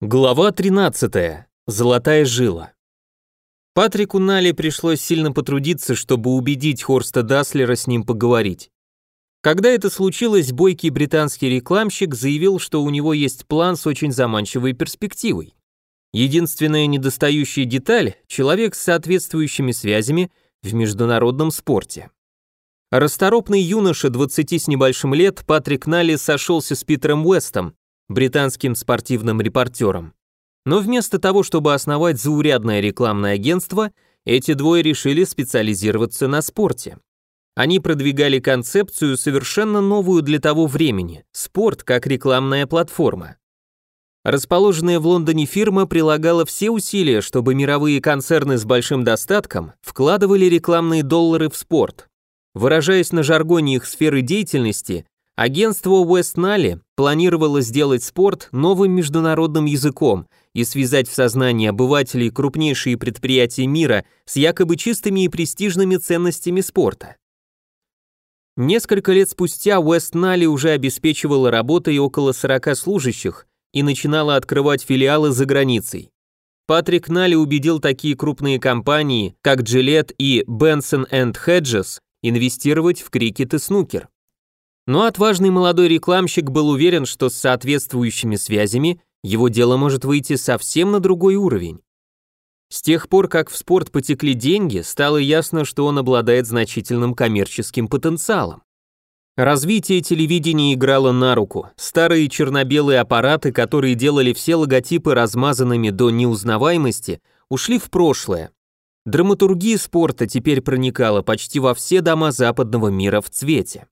Глава 13. Золотая жила. Патрику Нали пришлось сильно потрудиться, чтобы убедить Хорста Даслера с ним поговорить. Когда это случилось, бойкий британский рекламщик заявил, что у него есть план с очень заманчивой перспективой. Единственная недостающая деталь – человек с соответствующими связями в международном спорте. Расторопный юноша 20 с небольшим лет Патрик Нали сошелся с Питером Уэстом, британским спортивным репортером. Но вместо того, чтобы основать заурядное рекламное агентство, эти двое решили специализироваться на спорте. Они продвигали концепцию, совершенно новую для того времени – спорт как рекламная платформа. Расположенная в Лондоне фирма прилагала все усилия, чтобы мировые концерны с большим достатком вкладывали рекламные доллары в спорт. Выражаясь на жаргоне их сферы деятельности, Агентство Уэст-Нали планировало сделать спорт новым международным языком и связать в сознании обывателей крупнейшие предприятия мира с якобы чистыми и престижными ценностями спорта. Несколько лет спустя Уэст-Нали уже обеспечивала работой около 40 служащих и начинала открывать филиалы за границей. Патрик Нали убедил такие крупные компании, как Gillette и Benson Hedges, инвестировать в крикет и снукер. Но отважный молодой рекламщик был уверен, что с соответствующими связями его дело может выйти совсем на другой уровень. С тех пор, как в спорт потекли деньги, стало ясно, что он обладает значительным коммерческим потенциалом. Развитие телевидения играло на руку. Старые черно-белые аппараты, которые делали все логотипы размазанными до неузнаваемости, ушли в прошлое. Драматургия спорта теперь проникала почти во все дома западного мира в цвете.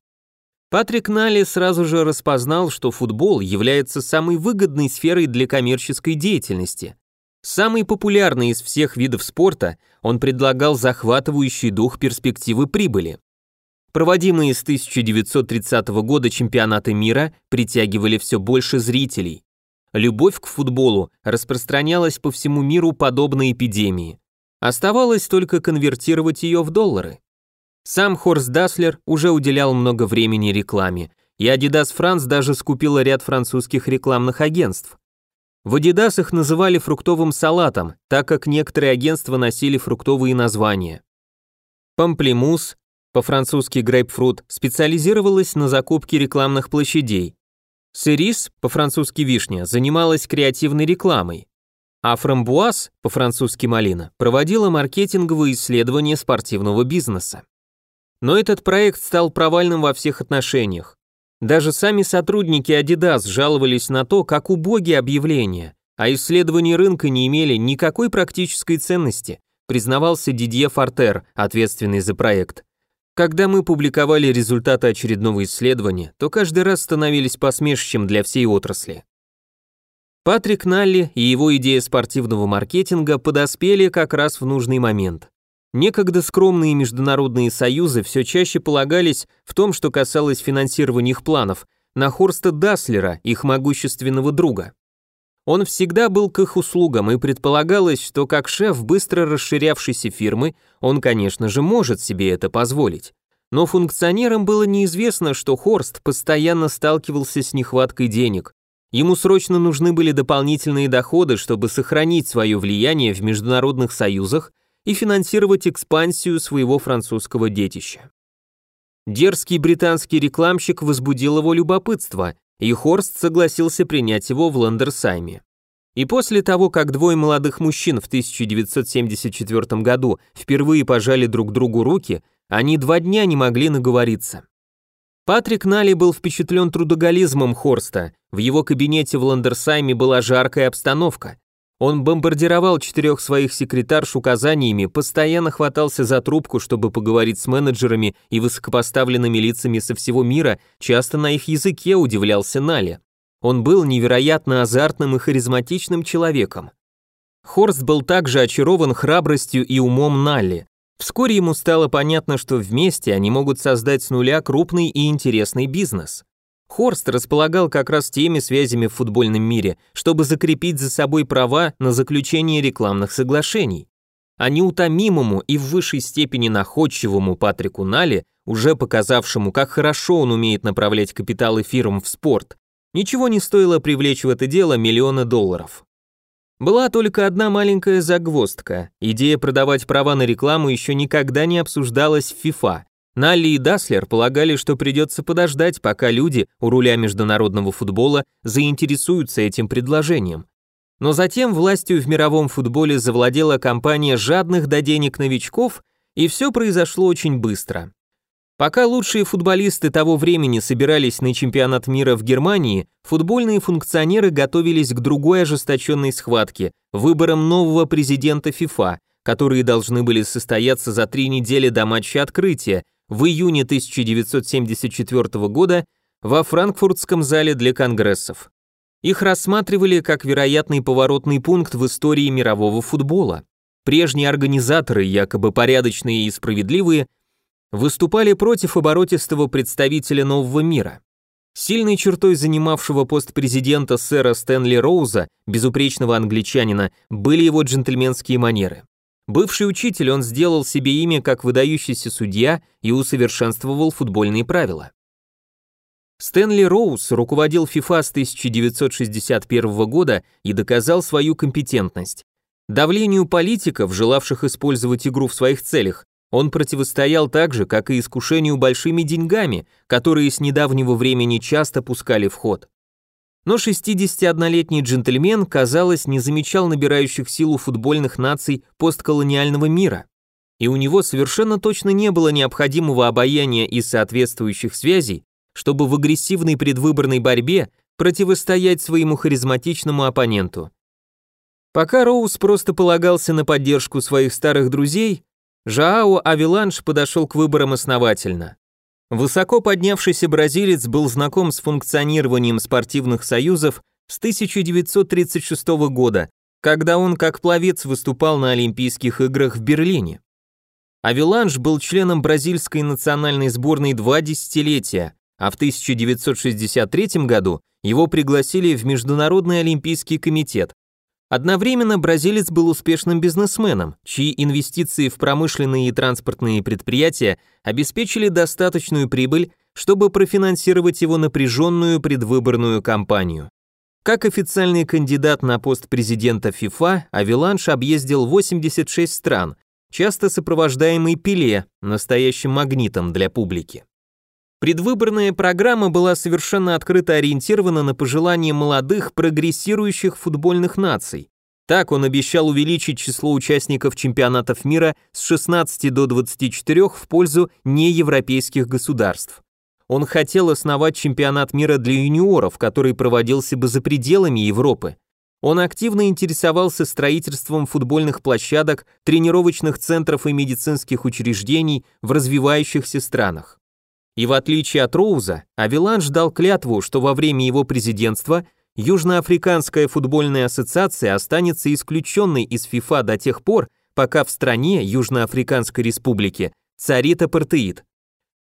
Патрик Нали сразу же распознал, что футбол является самой выгодной сферой для коммерческой деятельности. Самый популярный из всех видов спорта, он предлагал захватывающий дух перспективы прибыли. Проводимые с 1930 года чемпионаты мира притягивали все больше зрителей. Любовь к футболу распространялась по всему миру подобно эпидемии. Оставалось только конвертировать ее в доллары. Сам Хорст Даслер уже уделял много времени рекламе, и Adidas France даже скупила ряд французских рекламных агентств. В Adidas их называли фруктовым салатом, так как некоторые агентства носили фруктовые названия. Памплемус, по-французски грейпфрут, специализировалась на закупке рекламных площадей. Сирис, по-французски вишня, занималась креативной рекламой. А фрамбуаз, по-французски малина, проводила маркетинговые исследования спортивного бизнеса. Но этот проект стал провальным во всех отношениях. Даже сами сотрудники Adidas жаловались на то, как убоги объявления, а исследования рынка не имели никакой практической ценности, признавался Дидье Фортер, ответственный за проект. Когда мы публиковали результаты очередного исследования, то каждый раз становились посмешищем для всей отрасли. Патрик Налли и его идея спортивного маркетинга подоспели как раз в нужный момент. Некогда скромные международные союзы все чаще полагались в том, что касалось финансирования их планов, на Хорста Даслера, их могущественного друга. Он всегда был к их услугам, и предполагалось, что как шеф быстро расширявшейся фирмы, он, конечно же, может себе это позволить. Но функционерам было неизвестно, что Хорст постоянно сталкивался с нехваткой денег. Ему срочно нужны были дополнительные доходы, чтобы сохранить свое влияние в международных союзах и финансировать экспансию своего французского детища. Дерзкий британский рекламщик возбудил его любопытство, и Хорст согласился принять его в Ландерсайме. И после того, как двое молодых мужчин в 1974 году впервые пожали друг другу руки, они два дня не могли наговориться. Патрик Нали был впечатлен трудоголизмом Хорста, в его кабинете в Ландерсайме была жаркая обстановка, он бомбардировал четырех своих секретарш указаниями, постоянно хватался за трубку, чтобы поговорить с менеджерами и высокопоставленными лицами со всего мира, часто на их языке удивлялся Нали. Он был невероятно азартным и харизматичным человеком. Хорст был также очарован храбростью и умом Нали. Вскоре ему стало понятно, что вместе они могут создать с нуля крупный и интересный бизнес. Хорст располагал как раз теми связями в футбольном мире, чтобы закрепить за собой права на заключение рекламных соглашений. А неутомимому и в высшей степени находчивому Патрику Нали, уже показавшему, как хорошо он умеет направлять капиталы фирм в спорт, ничего не стоило привлечь в это дело миллионы долларов. Была только одна маленькая загвоздка. Идея продавать права на рекламу еще никогда не обсуждалась в FIFA. Налли и Даслер полагали, что придется подождать, пока люди у руля международного футбола заинтересуются этим предложением. Но затем властью в мировом футболе завладела компания жадных до денег новичков, и все произошло очень быстро. Пока лучшие футболисты того времени собирались на чемпионат мира в Германии, футбольные функционеры готовились к другой ожесточенной схватке – выборам нового президента ФИФА, которые должны были состояться за три недели до матча открытия в июне 1974 года во франкфуртском зале для конгрессов. Их рассматривали как вероятный поворотный пункт в истории мирового футбола. Прежние организаторы, якобы порядочные и справедливые, выступали против оборотистого представителя нового мира. Сильной чертой занимавшего пост президента сэра Стэнли Роуза, безупречного англичанина, были его джентльменские манеры. Бывший учитель, он сделал себе имя как выдающийся судья и усовершенствовал футбольные правила. Стэнли Роуз руководил FIFA с 1961 года и доказал свою компетентность. Давлению политиков, желавших использовать игру в своих целях, он противостоял так же, как и искушению большими деньгами, которые с недавнего времени часто пускали в ход. Но 61-летний джентльмен, казалось, не замечал набирающих силу футбольных наций постколониального мира. И у него совершенно точно не было необходимого обаяния и соответствующих связей, чтобы в агрессивной предвыборной борьбе противостоять своему харизматичному оппоненту. Пока Роуз просто полагался на поддержку своих старых друзей, Жаао Авиланш подошел к выборам основательно. Высоко поднявшийся бразилец был знаком с функционированием спортивных союзов с 1936 года, когда он как пловец выступал на Олимпийских играх в Берлине. Авиланш был членом бразильской национальной сборной два десятилетия, а в 1963 году его пригласили в Международный олимпийский комитет, Одновременно бразилец был успешным бизнесменом, чьи инвестиции в промышленные и транспортные предприятия обеспечили достаточную прибыль, чтобы профинансировать его напряженную предвыборную кампанию. Как официальный кандидат на пост президента ФИФА, Авиланш объездил 86 стран, часто сопровождаемый Пеле, настоящим магнитом для публики. Предвыборная программа была совершенно открыто ориентирована на пожелания молодых прогрессирующих футбольных наций. Так он обещал увеличить число участников чемпионатов мира с 16 до 24 в пользу неевропейских государств. Он хотел основать чемпионат мира для юниоров, который проводился бы за пределами Европы. Он активно интересовался строительством футбольных площадок, тренировочных центров и медицинских учреждений в развивающихся странах. И в отличие от Роуза, Авилан ждал клятву, что во время его президентства Южноафриканская футбольная ассоциация останется исключенной из ФИФА до тех пор, пока в стране Южноафриканской республики царит апартеид.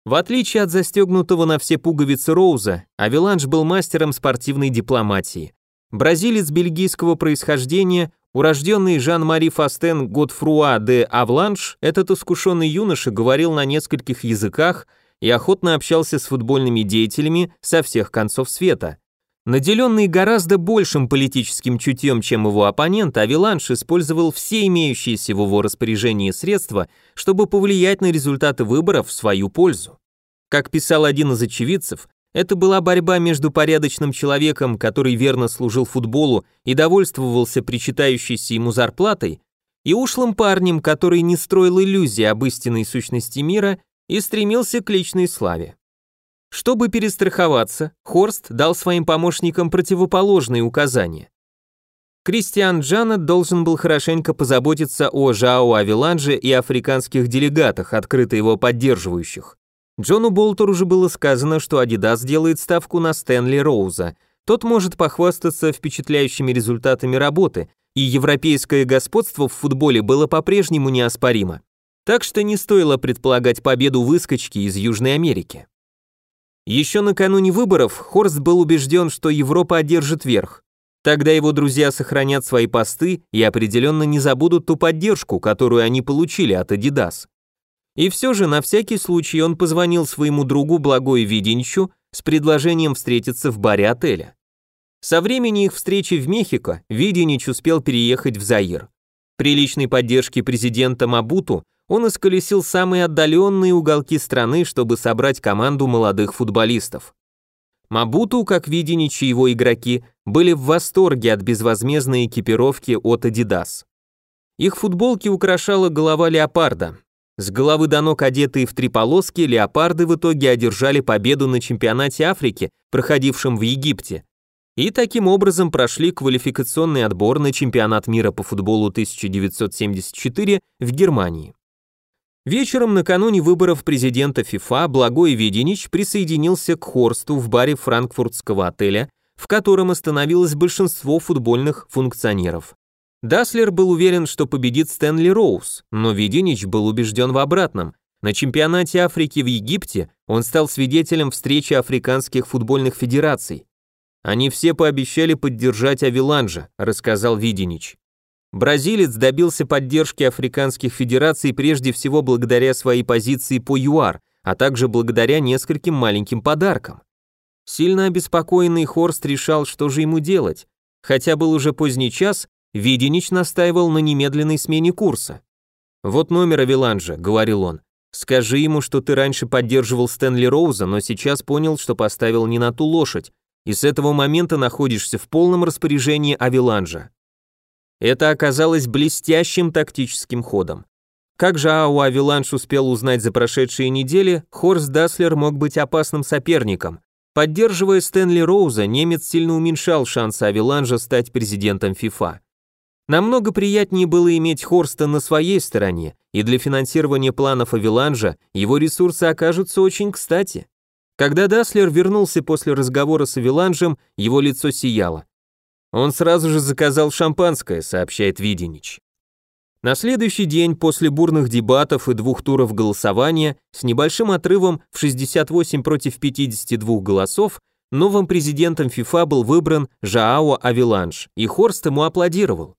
В отличие от застегнутого на все пуговицы Роуза, Авиланж был мастером спортивной дипломатии. Бразилец бельгийского происхождения, урожденный Жан-Мари Фастен Годфруа де Авланш, этот искушенный юноша говорил на нескольких языках и охотно общался с футбольными деятелями со всех концов света. Наделенный гораздо большим политическим чутьем, чем его оппонент, Авиланш использовал все имеющиеся в его распоряжении средства, чтобы повлиять на результаты выборов в свою пользу. Как писал один из очевидцев, это была борьба между порядочным человеком, который верно служил футболу и довольствовался причитающейся ему зарплатой, и ушлым парнем, который не строил иллюзий об истинной сущности мира и стремился к личной славе. Чтобы перестраховаться, Хорст дал своим помощникам противоположные указания. Кристиан Джанет должен был хорошенько позаботиться о Жао Авиланже и африканских делегатах, открыто его поддерживающих. Джону Болтеру уже было сказано, что Adidas делает ставку на Стэнли Роуза. Тот может похвастаться впечатляющими результатами работы, и европейское господство в футболе было по-прежнему неоспоримо так что не стоило предполагать победу выскочки из Южной Америки. Еще накануне выборов Хорст был убежден, что Европа одержит верх. Тогда его друзья сохранят свои посты и определенно не забудут ту поддержку, которую они получили от Adidas. И все же на всякий случай он позвонил своему другу Благой Виденчу с предложением встретиться в баре отеля. Со времени их встречи в Мехико Виденич успел переехать в Заир. При личной поддержке президента Мабуту он исколесил самые отдаленные уголки страны, чтобы собрать команду молодых футболистов. Мабуту, как Виденич и его игроки, были в восторге от безвозмездной экипировки от Adidas. Их футболки украшала голова леопарда. С головы до ног одетые в три полоски, леопарды в итоге одержали победу на чемпионате Африки, проходившем в Египте, и таким образом прошли квалификационный отбор на чемпионат мира по футболу 1974 в Германии. Вечером накануне выборов президента ФИФА Благой Веденич присоединился к Хорсту в баре франкфуртского отеля, в котором остановилось большинство футбольных функционеров. Даслер был уверен, что победит Стэнли Роуз, но Веденич был убежден в обратном. На чемпионате Африки в Египте он стал свидетелем встречи африканских футбольных федераций. Они все пообещали поддержать Авиланжа, рассказал Виденич. Бразилец добился поддержки африканских федераций прежде всего благодаря своей позиции по ЮАР, а также благодаря нескольким маленьким подаркам. Сильно обеспокоенный Хорст решал, что же ему делать. Хотя был уже поздний час, Виденич настаивал на немедленной смене курса. «Вот номер Авиланжа», — говорил он. «Скажи ему, что ты раньше поддерживал Стэнли Роуза, но сейчас понял, что поставил не на ту лошадь, и с этого момента находишься в полном распоряжении Авиланжа». Это оказалось блестящим тактическим ходом. Как же Ау Авиланш успел узнать за прошедшие недели, Хорст Даслер мог быть опасным соперником. Поддерживая Стэнли Роуза, немец сильно уменьшал шансы Авиланжа стать президентом ФИФА. Намного приятнее было иметь Хорста на своей стороне, и для финансирования планов Авиланжа его ресурсы окажутся очень кстати. Когда Даслер вернулся после разговора с Авиланжем, его лицо сияло. Он сразу же заказал шампанское, сообщает Виденич. На следующий день после бурных дебатов и двух туров голосования с небольшим отрывом в 68 против 52 голосов новым президентом ФИФА был выбран Жаао Авиланж, и Хорст ему аплодировал.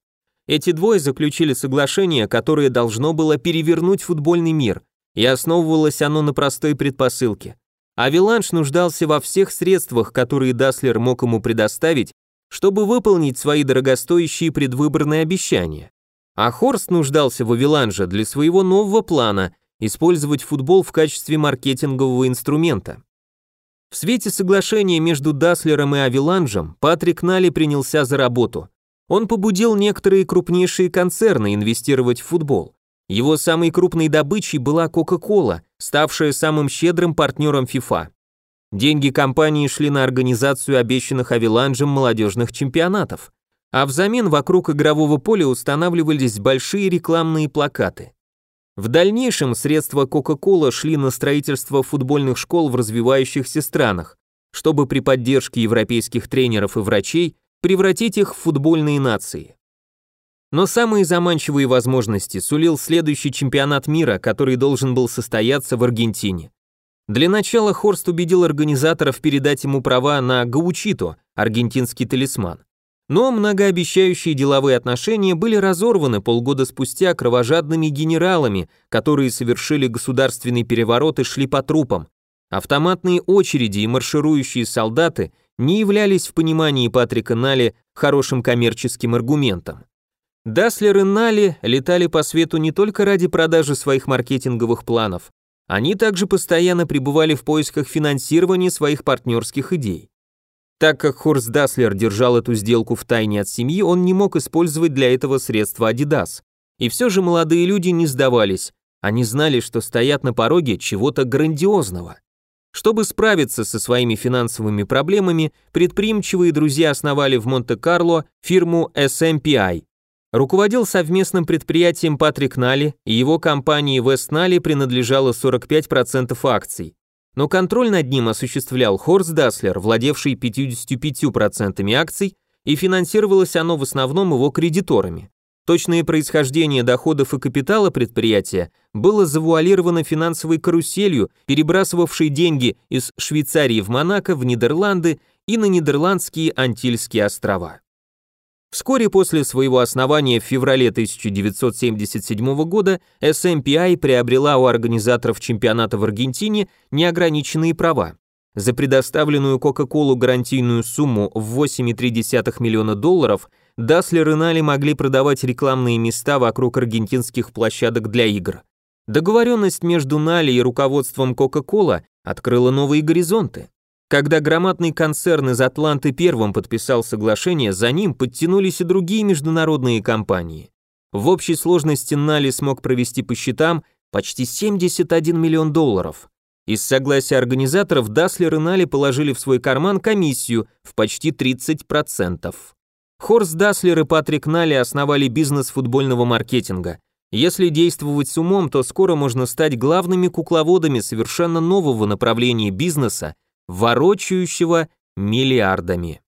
Эти двое заключили соглашение, которое должно было перевернуть футбольный мир, и основывалось оно на простой предпосылке. Авиланж нуждался во всех средствах, которые Даслер мог ему предоставить, чтобы выполнить свои дорогостоящие предвыборные обещания. А Хорст нуждался в Авиланже для своего нового плана использовать футбол в качестве маркетингового инструмента. В свете соглашения между Даслером и Авиланжем Патрик Нали принялся за работу. Он побудил некоторые крупнейшие концерны инвестировать в футбол. Его самой крупной добычей была Coca-Cola, ставшая самым щедрым партнером FIFA. Деньги компании шли на организацию обещанных Авиланжем молодежных чемпионатов, а взамен вокруг игрового поля устанавливались большие рекламные плакаты. В дальнейшем средства Coca-Cola шли на строительство футбольных школ в развивающихся странах, чтобы при поддержке европейских тренеров и врачей превратить их в футбольные нации. Но самые заманчивые возможности сулил следующий чемпионат мира, который должен был состояться в Аргентине. Для начала Хорст убедил организаторов передать ему права на гаучито, аргентинский талисман. Но многообещающие деловые отношения были разорваны полгода спустя кровожадными генералами, которые совершили государственный переворот и шли по трупам. Автоматные очереди и марширующие солдаты не являлись в понимании Патрика Нали хорошим коммерческим аргументом. Даслер и Нали летали по свету не только ради продажи своих маркетинговых планов, они также постоянно пребывали в поисках финансирования своих партнерских идей. Так как Хорст Даслер держал эту сделку в тайне от семьи, он не мог использовать для этого средства Adidas. И все же молодые люди не сдавались, они знали, что стоят на пороге чего-то грандиозного. Чтобы справиться со своими финансовыми проблемами, предприимчивые друзья основали в Монте-Карло фирму SMPI, Руководил совместным предприятием Патрик Нали, и его компании West Нали принадлежало 45% акций. Но контроль над ним осуществлял Хорст Даслер, владевший 55% акций, и финансировалось оно в основном его кредиторами. Точное происхождение доходов и капитала предприятия было завуалировано финансовой каруселью, перебрасывавшей деньги из Швейцарии в Монако, в Нидерланды и на Нидерландские Антильские острова. Вскоре после своего основания в феврале 1977 года SMPI приобрела у организаторов чемпионата в Аргентине неограниченные права. за предоставленную Coca-Cola гарантийную сумму в 8,3 миллиона долларов Даслер и Нали могли продавать рекламные места вокруг аргентинских площадок для игр. Договоренность между Нали и руководством Coca-Cola открыла новые горизонты. Когда громадный концерн из Атланты первым подписал соглашение, за ним подтянулись и другие международные компании. В общей сложности Нали смог провести по счетам почти 71 миллион долларов. Из согласия организаторов Даслер и Нали положили в свой карман комиссию в почти 30%. Хорст Даслер и Патрик Нали основали бизнес футбольного маркетинга. Если действовать с умом, то скоро можно стать главными кукловодами совершенно нового направления бизнеса, ворочающего миллиардами.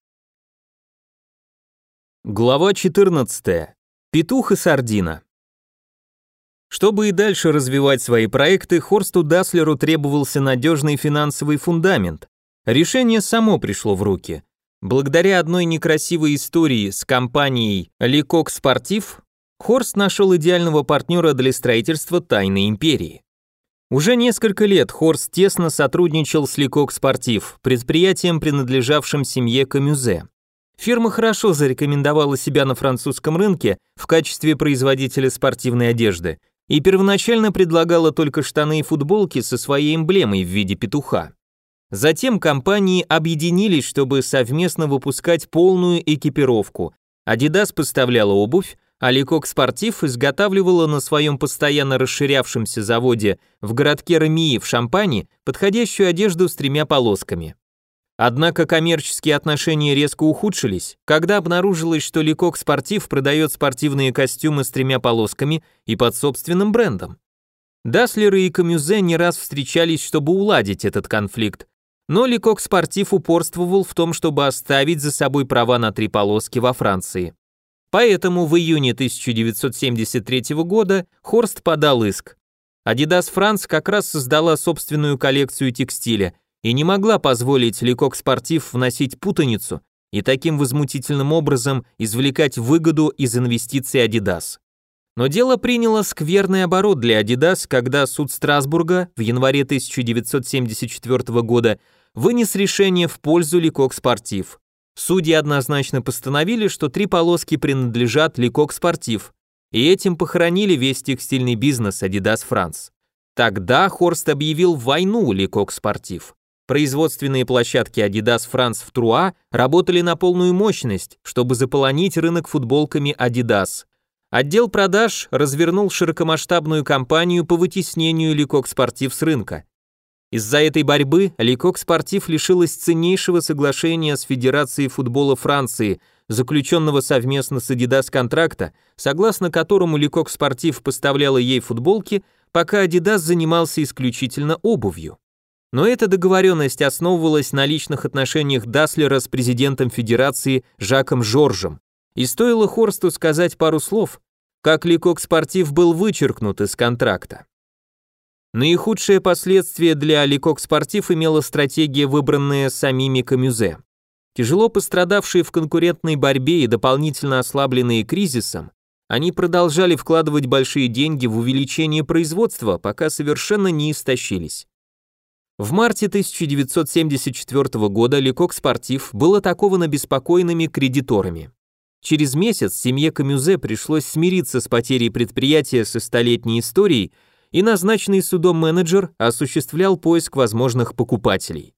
Глава 14. Петух и сардина. Чтобы и дальше развивать свои проекты, Хорсту Даслеру требовался надежный финансовый фундамент. Решение само пришло в руки. Благодаря одной некрасивой истории с компанией Ликок Спортив, Хорст нашел идеального партнера для строительства тайной империи. Уже несколько лет Хорст тесно сотрудничал с Ликок Спортив, предприятием, принадлежавшим семье Камюзе. Фирма хорошо зарекомендовала себя на французском рынке в качестве производителя спортивной одежды, и первоначально предлагала только штаны и футболки со своей эмблемой в виде петуха. Затем компании объединились, чтобы совместно выпускать полную экипировку. Adidas поставляла обувь, а Lecoq Sportif изготавливала на своем постоянно расширявшемся заводе в городке Рамии в Шампане подходящую одежду с тремя полосками. Однако коммерческие отношения резко ухудшились, когда обнаружилось, что Ликок Спортив продает спортивные костюмы с тремя полосками и под собственным брендом. Даслеры и Камюзе не раз встречались, чтобы уладить этот конфликт, но Ликок Спортив упорствовал в том, чтобы оставить за собой права на три полоски во Франции. Поэтому в июне 1973 года Хорст подал иск. Adidas France как раз создала собственную коллекцию текстиля – и не могла позволить Лекок Спортив вносить путаницу и таким возмутительным образом извлекать выгоду из инвестиций Adidas. Но дело приняло скверный оборот для Adidas, когда суд Страсбурга в январе 1974 года вынес решение в пользу Лекок Спортив. Судьи однозначно постановили, что три полоски принадлежат Лекок Спортив, и этим похоронили весь текстильный бизнес Adidas France. Тогда Хорст объявил войну Лекок Спортив. Производственные площадки Adidas France в Труа работали на полную мощность, чтобы заполонить рынок футболками Adidas. Отдел продаж развернул широкомасштабную кампанию по вытеснению Лекок Спортив с рынка. Из-за этой борьбы Лекок Спортив лишилась ценнейшего соглашения с Федерацией футбола Франции, заключенного совместно с Adidas контракта, согласно которому Лекок Спортив поставляла ей футболки, пока Adidas занимался исключительно обувью. Но эта договоренность основывалась на личных отношениях Даслера с президентом Федерации Жаком Жоржем. И стоило Хорсту сказать пару слов, как Ликок Спортив был вычеркнут из контракта. Наихудшее последствие для Ликок Спортив имела стратегия, выбранная самими Камюзе. Тяжело пострадавшие в конкурентной борьбе и дополнительно ослабленные кризисом, они продолжали вкладывать большие деньги в увеличение производства, пока совершенно не истощились. В марте 1974 года Лекок Спортив был атакован обеспокоенными кредиторами. Через месяц семье Камюзе пришлось смириться с потерей предприятия со столетней историей, и назначенный судом менеджер осуществлял поиск возможных покупателей.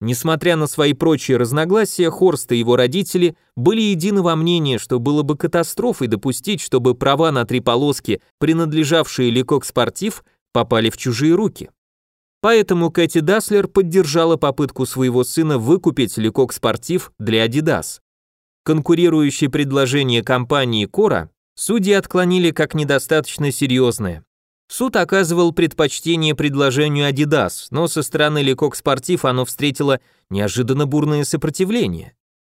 Несмотря на свои прочие разногласия, Хорст и его родители были едины во мнении, что было бы катастрофой допустить, чтобы права на три полоски, принадлежавшие Лекок Спортив, попали в чужие руки. Поэтому Кэти Даслер поддержала попытку своего сына выкупить Лекок Спортив для Adidas. Конкурирующие предложения компании Кора судьи отклонили как недостаточно серьезное. Суд оказывал предпочтение предложению Adidas, но со стороны Лекок Спортив оно встретило неожиданно бурное сопротивление.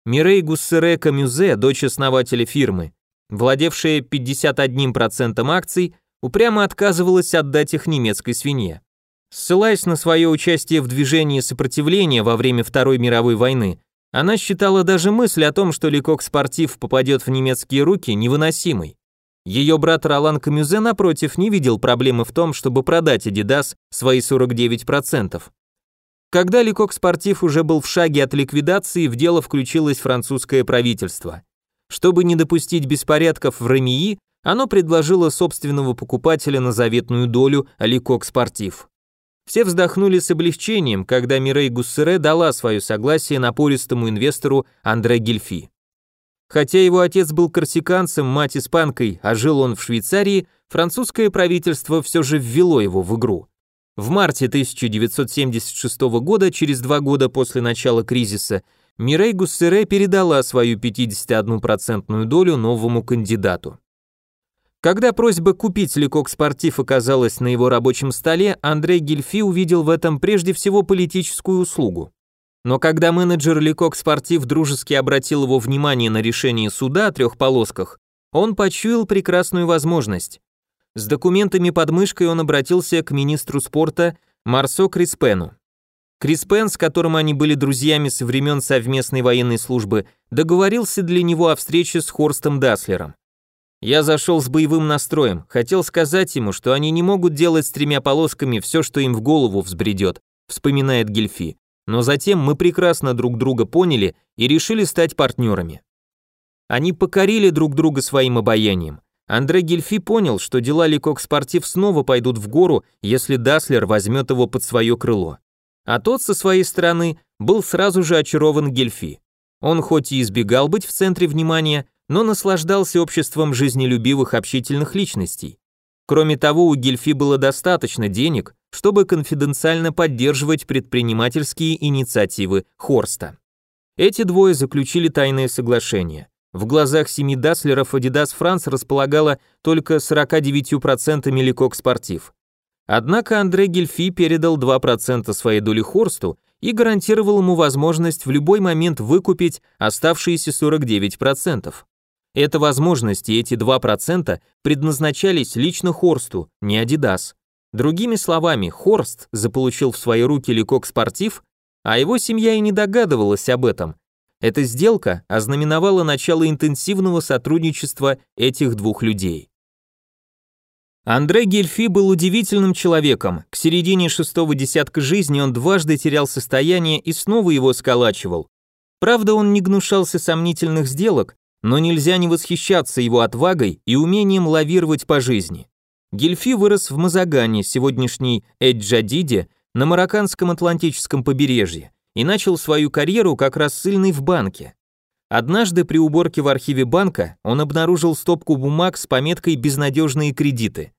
Мирей Гуссере Камюзе, дочь основателя фирмы, владевшая 51% акций, упрямо отказывалась отдать их немецкой свинье. Ссылаясь на свое участие в движении сопротивления во время Второй мировой войны, она считала даже мысль о том, что Лекок Спортив попадет в немецкие руки, невыносимой. Ее брат Ролан Камюзе, напротив, не видел проблемы в том, чтобы продать Adidas свои 49%. Когда Лекок Спортив уже был в шаге от ликвидации, в дело включилось французское правительство. Чтобы не допустить беспорядков в Рамии, оно предложило собственного покупателя на заветную долю Лекок Спортив. Все вздохнули с облегчением, когда Мирей Гуссере дала свое согласие напористому инвестору Андре Гельфи. Хотя его отец был корсиканцем, мать испанкой, а жил он в Швейцарии, французское правительство все же ввело его в игру. В марте 1976 года, через два года после начала кризиса, Мирей Гуссере передала свою 51% долю новому кандидату. Когда просьба купить Лекок Спортив оказалась на его рабочем столе, Андрей Гельфи увидел в этом прежде всего политическую услугу. Но когда менеджер Лекок Спортив дружески обратил его внимание на решение суда о трех полосках, он почуял прекрасную возможность. С документами под мышкой он обратился к министру спорта Марсо Криспену. Криспен, с которым они были друзьями со времен совместной военной службы, договорился для него о встрече с Хорстом Даслером. Я зашел с боевым настроем, хотел сказать ему, что они не могут делать с тремя полосками все, что им в голову взбредет, вспоминает Гельфи. Но затем мы прекрасно друг друга поняли и решили стать партнерами. Они покорили друг друга своим обаянием. Андре Гельфи понял, что дела Ликок Спортив снова пойдут в гору, если Даслер возьмет его под свое крыло. А тот со своей стороны был сразу же очарован Гельфи. Он хоть и избегал быть в центре внимания, но наслаждался обществом жизнелюбивых общительных личностей. Кроме того, у Гельфи было достаточно денег, чтобы конфиденциально поддерживать предпринимательские инициативы Хорста. Эти двое заключили тайное соглашение. В глазах семи Даслеров Adidas France располагала только 49% Лекок Спортив. Однако Андре Гельфи передал 2% своей доли Хорсту и гарантировал ему возможность в любой момент выкупить оставшиеся 49%. Эта возможность и эти 2% предназначались лично Хорсту, не Adidas. Другими словами, Хорст заполучил в свои руки Лекок Спортив, а его семья и не догадывалась об этом, эта сделка ознаменовала начало интенсивного сотрудничества этих двух людей. Андре Гельфи был удивительным человеком. К середине шестого десятка жизни он дважды терял состояние и снова его сколачивал. Правда, он не гнушался сомнительных сделок, но нельзя не восхищаться его отвагой и умением лавировать по жизни. Гельфи вырос в Мазагане, сегодняшней Эджадиде, на марокканском Атлантическом побережье и начал свою карьеру как рассыльный в банке. Однажды при уборке в архиве банка он обнаружил стопку бумаг с пометкой «Безнадежные кредиты».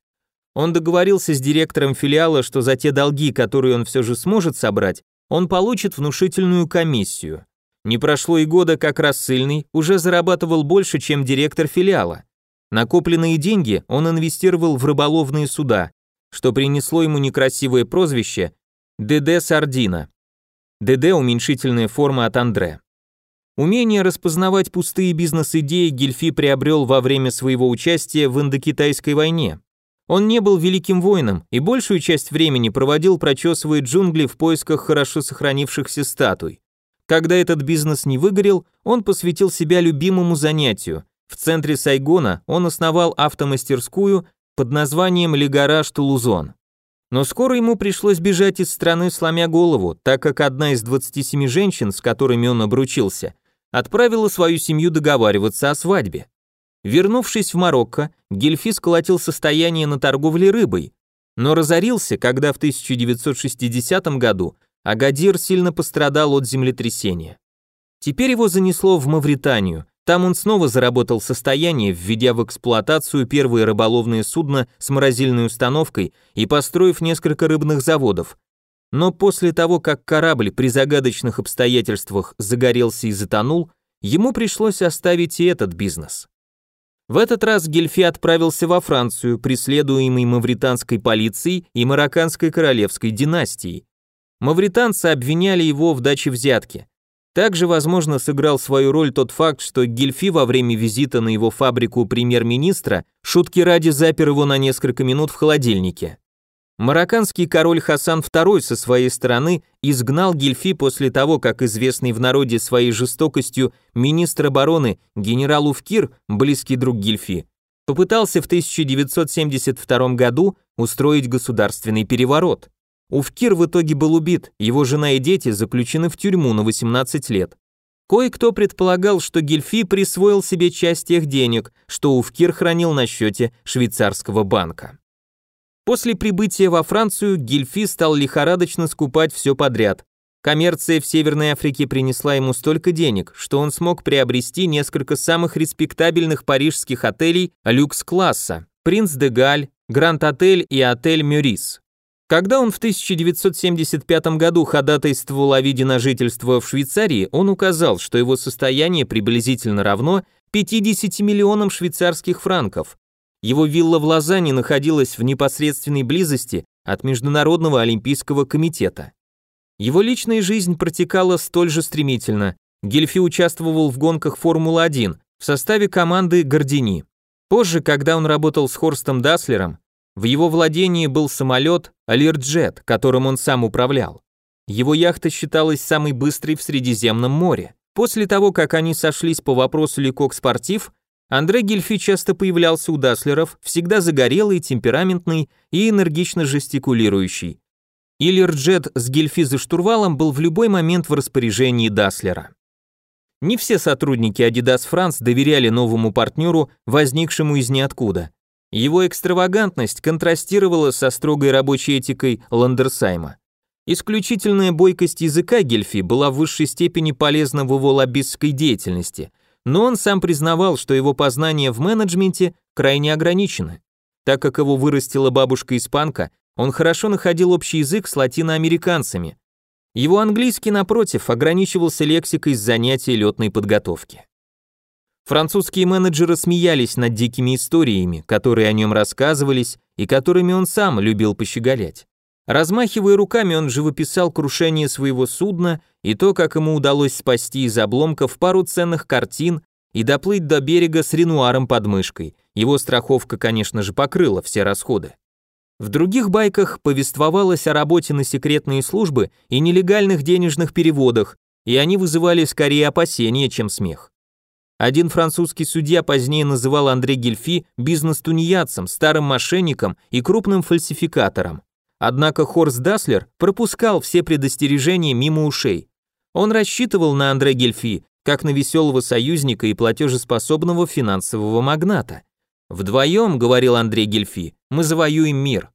Он договорился с директором филиала, что за те долги, которые он все же сможет собрать, он получит внушительную комиссию. Не прошло и года, как рассыльный уже зарабатывал больше, чем директор филиала. Накопленные деньги он инвестировал в рыболовные суда, что принесло ему некрасивое прозвище «ДД Сардина». ДД – уменьшительная форма от Андре. Умение распознавать пустые бизнес-идеи Гельфи приобрел во время своего участия в Индокитайской войне. Он не был великим воином и большую часть времени проводил, прочесывая джунгли в поисках хорошо сохранившихся статуй. Когда этот бизнес не выгорел, он посвятил себя любимому занятию. В центре Сайгона он основал автомастерскую под названием Легараж Тулузон. Но скоро ему пришлось бежать из страны, сломя голову, так как одна из 27 женщин, с которыми он обручился, отправила свою семью договариваться о свадьбе. Вернувшись в Марокко, Гельфи сколотил состояние на торговле рыбой, но разорился, когда в 1960 году Агадир сильно пострадал от землетрясения. Теперь его занесло в Мавританию, там он снова заработал состояние, введя в эксплуатацию первое рыболовное судно с морозильной установкой и построив несколько рыбных заводов. Но после того, как корабль при загадочных обстоятельствах загорелся и затонул, ему пришлось оставить и этот бизнес. В этот раз Гельфи отправился во Францию, преследуемый мавританской полицией и марокканской королевской династией. Мавританцы обвиняли его в даче взятки. Также, возможно, сыграл свою роль тот факт, что Гельфи во время визита на его фабрику премьер-министра шутки ради запер его на несколько минут в холодильнике. Марокканский король Хасан II со своей стороны изгнал Гельфи после того, как известный в народе своей жестокостью министр обороны генерал Уфкир, близкий друг Гельфи, попытался в 1972 году устроить государственный переворот. Уфкир в итоге был убит, его жена и дети заключены в тюрьму на 18 лет. Кое-кто предполагал, что Гельфи присвоил себе часть тех денег, что Уфкир хранил на счете швейцарского банка. После прибытия во Францию Гельфи стал лихорадочно скупать все подряд. Коммерция в Северной Африке принесла ему столько денег, что он смог приобрести несколько самых респектабельных парижских отелей люкс-класса «Принц де Галь», «Гранд-отель» и «Отель Мюрис». Когда он в 1975 году ходатайствовал о виде на жительство в Швейцарии, он указал, что его состояние приблизительно равно 50 миллионам швейцарских франков. Его вилла в Лозанне находилась в непосредственной близости от Международного олимпийского комитета. Его личная жизнь протекала столь же стремительно. Гельфи участвовал в гонках Формулы-1 в составе команды Гордини. Позже, когда он работал с Хорстом Даслером, в его владении был самолет Алирджет, которым он сам управлял. Его яхта считалась самой быстрой в Средиземном море. После того, как они сошлись по вопросу Лекок Спортив, Андре Гельфи часто появлялся у Даслеров, всегда загорелый, темпераментный и энергично жестикулирующий. Иллерджет с Гельфи за штурвалом был в любой момент в распоряжении Даслера. Не все сотрудники Adidas France доверяли новому партнеру, возникшему из ниоткуда. Его экстравагантность контрастировала со строгой рабочей этикой Ландерсайма. Исключительная бойкость языка Гельфи была в высшей степени полезна в его лоббистской деятельности, но он сам признавал, что его познания в менеджменте крайне ограничены. Так как его вырастила бабушка-испанка, он хорошо находил общий язык с латиноамериканцами. Его английский, напротив, ограничивался лексикой с занятий летной подготовки. Французские менеджеры смеялись над дикими историями, которые о нем рассказывались и которыми он сам любил пощеголять. Размахивая руками, он живописал крушение своего судна и то, как ему удалось спасти из обломков пару ценных картин и доплыть до берега с Ренуаром под мышкой. Его страховка, конечно же, покрыла все расходы. В других байках повествовалось о работе на секретные службы и нелегальных денежных переводах, и они вызывали скорее опасения, чем смех. Один французский судья позднее называл Андре Гельфи бизнес-тунеядцем, старым мошенником и крупным фальсификатором. Однако Хорст Даслер пропускал все предостережения мимо ушей. Он рассчитывал на Андре Гельфи, как на веселого союзника и платежеспособного финансового магната. «Вдвоем, — говорил Андрей Гельфи, — мы завоюем мир».